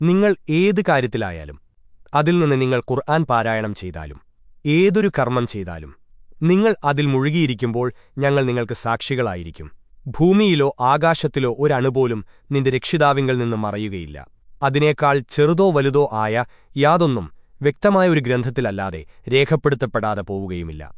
നിങ്ങൾ ഏത് കാര്യത്തിലായാലും അതിൽ നിന്ന് നിങ്ങൾ ഖുർആൻ പാരായണം ചെയ്താലും ഏതൊരു കർമ്മം ചെയ്താലും നിങ്ങൾ അതിൽ മുഴുകിയിരിക്കുമ്പോൾ ഞങ്ങൾ നിങ്ങൾക്ക് സാക്ഷികളായിരിക്കും. ഭൂമിയിലോ ആകാശത്തിലോ ഒരണുപോലും നിന്റെ രക്ഷിതാവിങ്കിൽ നിന്ന് മറയുകയില്ല. അതിനേക്കാൾ ചെറുതോ വലുതോ ആയ യാതൊന്നും വ്യക്തമായ ഒരു ഗ്രന്ഥത്തിലല്ലാതെ രേഖപ്പെടുത്തപ്പെടാതെ പോവുകയുമില്ല.